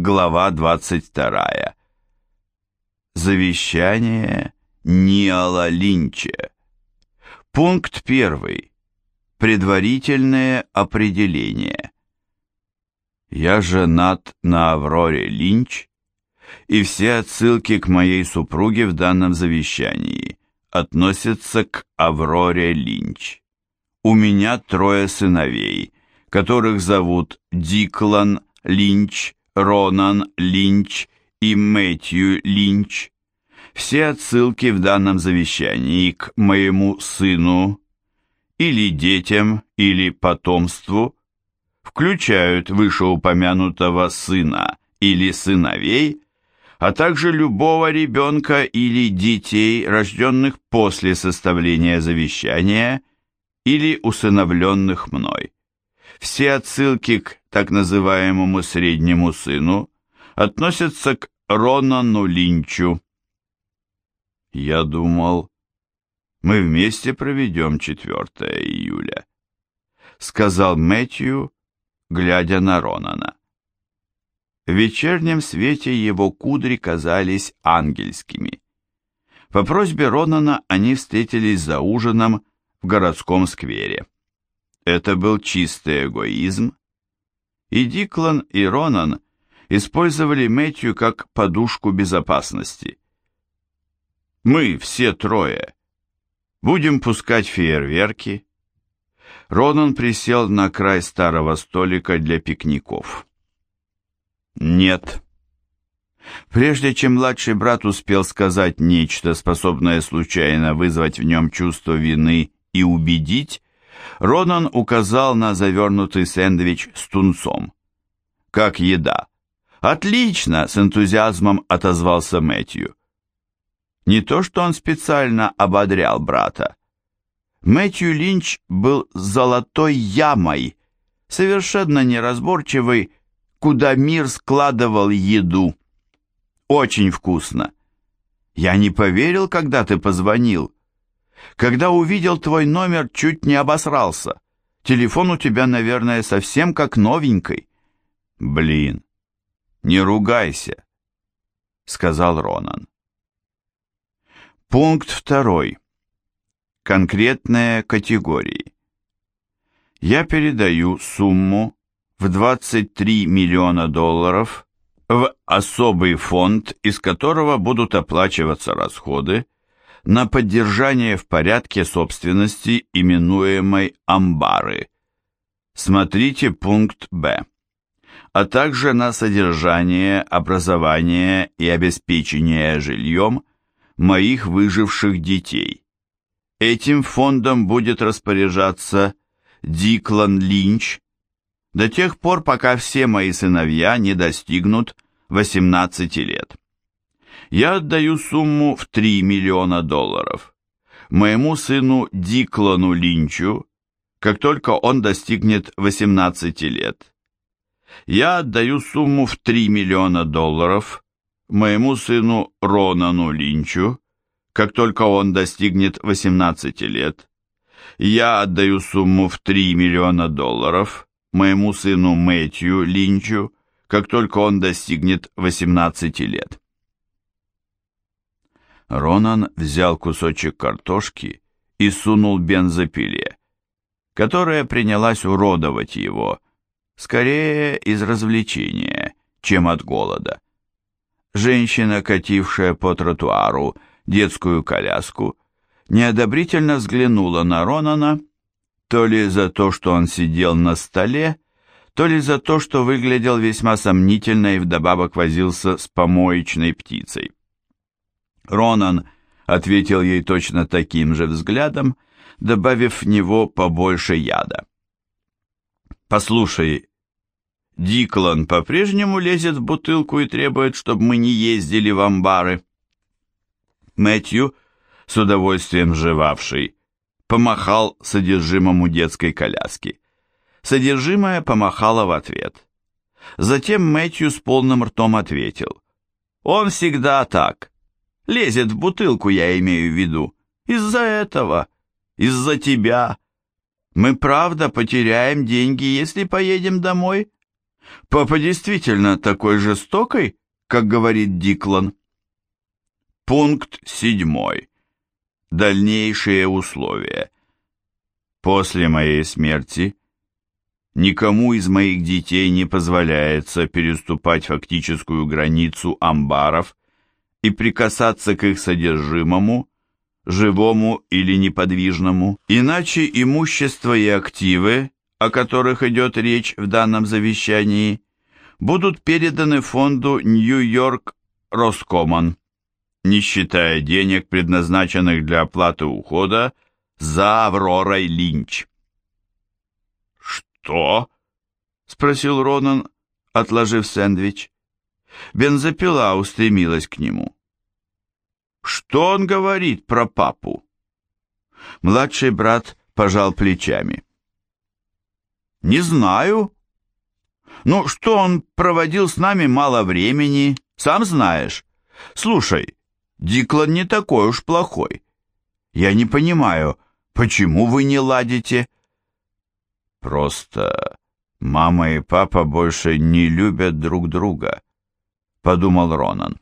глава 22. Завещание Ниала Линча. Пункт 1. Предварительное определение. Я женат на Авроре Линч, и все отсылки к моей супруге в данном завещании относятся к Авроре Линч. У меня трое сыновей, которых зовут Диклан Линч, Ронан Линч и Мэтью Линч. Все отсылки в данном завещании к моему сыну или детям или потомству включают вышеупомянутого сына или сыновей, а также любого ребенка или детей, рожденных после составления завещания или усыновленных мной. Все отсылки к так называемому среднему сыну относятся к Ронану Линчу. Я думал, мы вместе проведем 4 июля, сказал Мэтью, глядя на Ронана. В вечернем свете его кудри казались ангельскими. По просьбе Ронана они встретились за ужином в городском сквере. Это был чистый эгоизм, и Диклан и Ронан использовали Мэтью как подушку безопасности. Мы все трое будем пускать фейерверки. Ронан присел на край старого столика для пикников. Нет. Прежде чем младший брат успел сказать нечто, способное случайно вызвать в нем чувство вины и убедить, Ронан указал на завернутый сэндвич с тунцом. «Как еда!» «Отлично!» — с энтузиазмом отозвался Мэтью. Не то, что он специально ободрял брата. Мэтью Линч был золотой ямой, совершенно неразборчивый, куда мир складывал еду. Очень вкусно. Я не поверил, когда ты позвонил. Когда увидел твой номер, чуть не обосрался. Телефон у тебя, наверное, совсем как новенький. Блин, не ругайся, сказал Ронан. Пункт второй. Конкретные категории. Я передаю сумму в 23 миллиона долларов в особый фонд, из которого будут оплачиваться расходы, на поддержание в порядке собственности именуемой амбары. Смотрите пункт Б. А также на содержание, образование и обеспечение жильем моих выживших детей. Этим фондом будет распоряжаться Диклан Линч до тех пор, пока все мои сыновья не достигнут 18 лет я отдаю сумму в 3 миллиона долларов. Моему сыну Диклану Линчу, как только он достигнет 18 лет. Я отдаю сумму в 3 миллиона долларов моему сыну Ронану Линчу, как только он достигнет 18 лет. Я отдаю сумму в 3 миллиона долларов моему сыну Мэтью Линчу, как только он достигнет 18 лет. Ронан взял кусочек картошки и сунул бензопиле, которая принялась уродовать его, скорее из развлечения, чем от голода. Женщина, катившая по тротуару детскую коляску, неодобрительно взглянула на Ронана, то ли за то, что он сидел на столе, то ли за то, что выглядел весьма сомнительно и вдобавок возился с помоечной птицей. Ронан ответил ей точно таким же взглядом, добавив в него побольше яда. «Послушай, Диклан по-прежнему лезет в бутылку и требует, чтобы мы не ездили в амбары». Мэтью, с удовольствием жевавший, помахал содержимому детской коляски. Содержимое помахало в ответ. Затем Мэтью с полным ртом ответил. «Он всегда так. Лезет в бутылку, я имею в виду. Из-за этого. Из-за тебя. Мы правда потеряем деньги, если поедем домой? Папа действительно такой жестокой, как говорит Диклан? Пункт седьмой. Дальнейшие условия. После моей смерти никому из моих детей не позволяется переступать фактическую границу амбаров и прикасаться к их содержимому, живому или неподвижному, иначе имущество и активы, о которых идет речь в данном завещании, будут переданы фонду Нью-Йорк Роскомон, не считая денег, предназначенных для оплаты ухода за Авророй Линч. «Что?» — спросил Ронан, отложив сэндвич. Бензопила устремилась к нему. «Что он говорит про папу?» Младший брат пожал плечами. «Не знаю. Ну, что он проводил с нами мало времени, сам знаешь. Слушай, Диклан не такой уж плохой. Я не понимаю, почему вы не ладите?» «Просто мама и папа больше не любят друг друга», — подумал Ронан.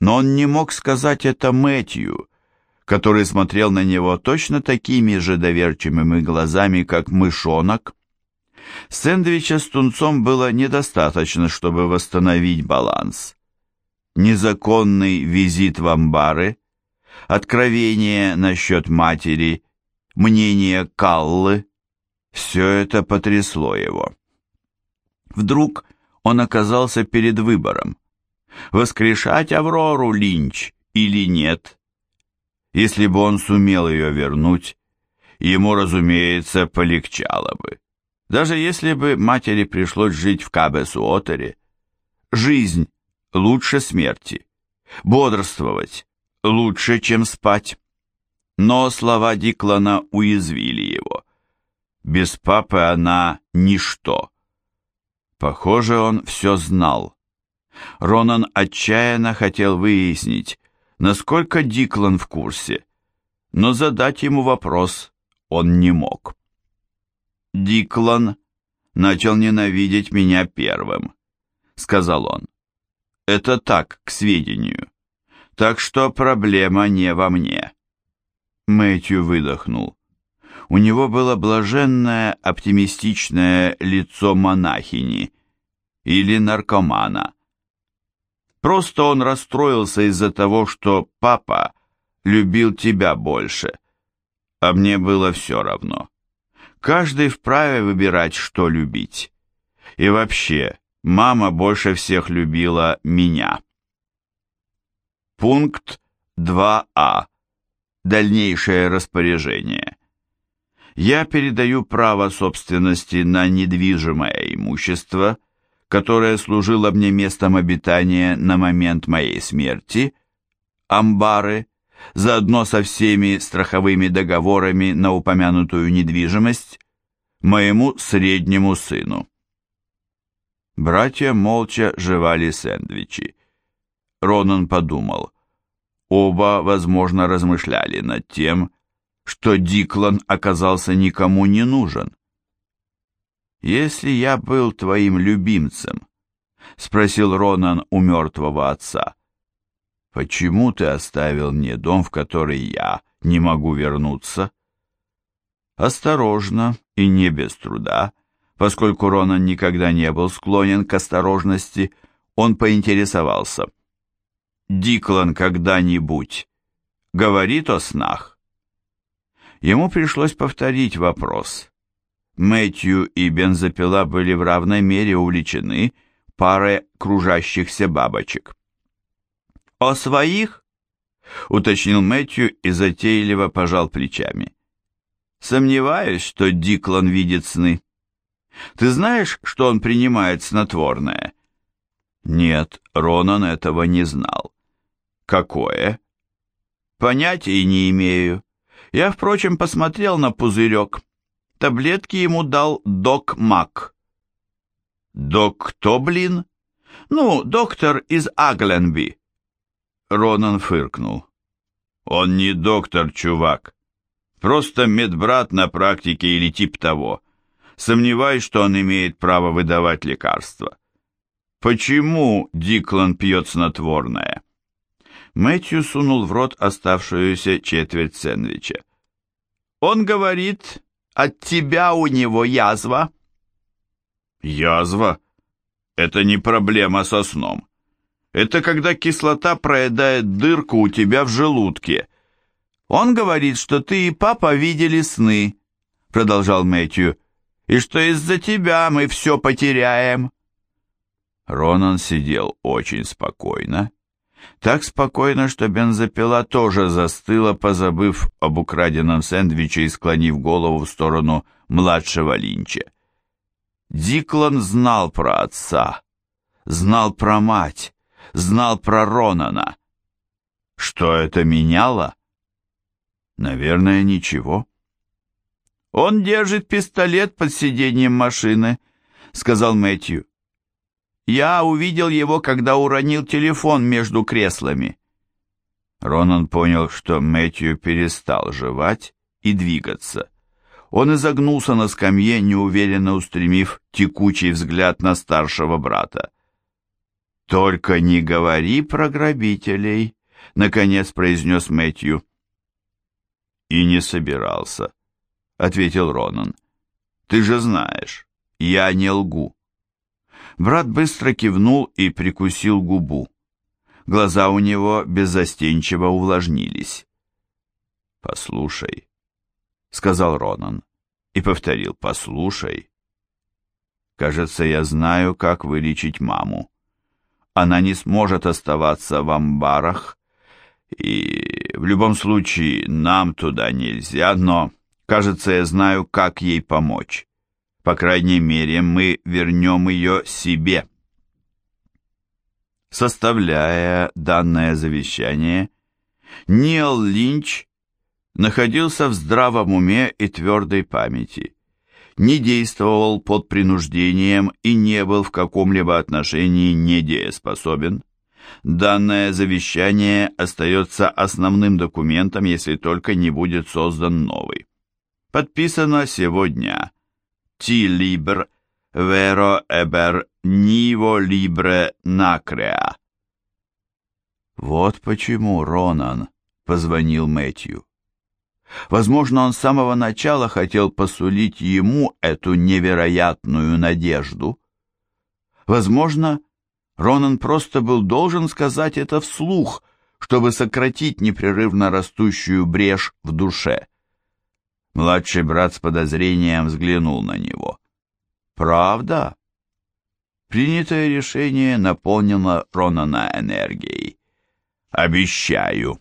Но он не мог сказать это Мэтью, который смотрел на него точно такими же доверчивыми глазами, как мышонок. Сэндвича с тунцом было недостаточно, чтобы восстановить баланс. Незаконный визит в амбары, откровение насчет матери, мнение Каллы — все это потрясло его. Вдруг он оказался перед выбором воскрешать Аврору Линч или нет. Если бы он сумел ее вернуть, ему, разумеется, полегчало бы. Даже если бы матери пришлось жить в Кабесуотере, жизнь лучше смерти, бодрствовать лучше, чем спать. Но слова Диклана уязвили его. Без папы она ничто. Похоже, он все знал. Ронан отчаянно хотел выяснить, насколько Диклан в курсе, но задать ему вопрос он не мог. «Диклан начал ненавидеть меня первым», — сказал он. «Это так, к сведению. Так что проблема не во мне». Мэтью выдохнул. У него было блаженное, оптимистичное лицо монахини или наркомана, Просто он расстроился из-за того, что папа любил тебя больше. А мне было все равно. Каждый вправе выбирать, что любить. И вообще, мама больше всех любила меня. Пункт 2а. Дальнейшее распоряжение. Я передаю право собственности на недвижимое имущество – которое служило мне местом обитания на момент моей смерти, амбары, заодно со всеми страховыми договорами на упомянутую недвижимость, моему среднему сыну. Братья молча жевали сэндвичи. Ронан подумал, оба, возможно, размышляли над тем, что Диклан оказался никому не нужен. «Если я был твоим любимцем», — спросил Ронан у мертвого отца, — «почему ты оставил мне дом, в который я не могу вернуться?» Осторожно и не без труда, поскольку Ронан никогда не был склонен к осторожности, он поинтересовался. «Диклан когда-нибудь говорит о снах?» Ему пришлось повторить вопрос — Мэтью и бензопила были в равной мере увлечены парой кружащихся бабочек. «О своих?» — уточнил Мэтью и затейливо пожал плечами. «Сомневаюсь, что Диклан видит сны. Ты знаешь, что он принимает снотворное?» «Нет, Ронан этого не знал». «Какое?» «Понятия не имею. Я, впрочем, посмотрел на пузырек». Таблетки ему дал док Мак. Док кто, блин? Ну, доктор из Агленби. Ронан фыркнул. Он не доктор, чувак. Просто медбрат на практике или тип того. Сомневаюсь, что он имеет право выдавать лекарства. Почему Диклан пьет снотворное? Мэтью сунул в рот оставшуюся четверть сэндвича. Он говорит, от тебя у него язва. Язва? Это не проблема со сном. Это когда кислота проедает дырку у тебя в желудке. Он говорит, что ты и папа видели сны, продолжал Мэтью, и что из-за тебя мы все потеряем. Ронан сидел очень спокойно, так спокойно, что бензопила тоже застыла, позабыв об украденном сэндвиче и склонив голову в сторону младшего Линча. Диклан знал про отца, знал про мать, знал про Ронана. Что это меняло? Наверное, ничего. «Он держит пистолет под сиденьем машины», — сказал Мэтью. «Я увидел его, когда уронил телефон между креслами». Ронан понял, что Мэтью перестал жевать и двигаться. Он изогнулся на скамье, неуверенно устремив текучий взгляд на старшего брата. «Только не говори про грабителей», — наконец произнес Мэтью. «И не собирался», — ответил Ронан. «Ты же знаешь, я не лгу». Брат быстро кивнул и прикусил губу. Глаза у него беззастенчиво увлажнились. «Послушай», — сказал Ронан, и повторил «послушай». «Кажется, я знаю, как вылечить маму. Она не сможет оставаться в амбарах, и в любом случае нам туда нельзя, но, кажется, я знаю, как ей помочь. По крайней мере, мы вернем ее себе». Составляя данное завещание, Нил Линч находился в здравом уме и твердой памяти, не действовал под принуждением и не был в каком-либо отношении недееспособен. Данное завещание остается основным документом, если только не будет создан новый. Подписано сегодня. Ти либр веро эбер ниво либре накреа. Вот почему Ронан позвонил Мэтью. Возможно, он с самого начала хотел посулить ему эту невероятную надежду. Возможно, Ронан просто был должен сказать это вслух, чтобы сократить непрерывно растущую брешь в душе. Младший брат с подозрением взглянул на него. «Правда?» Принятое решение наполнило Ронана энергией. «Обещаю»,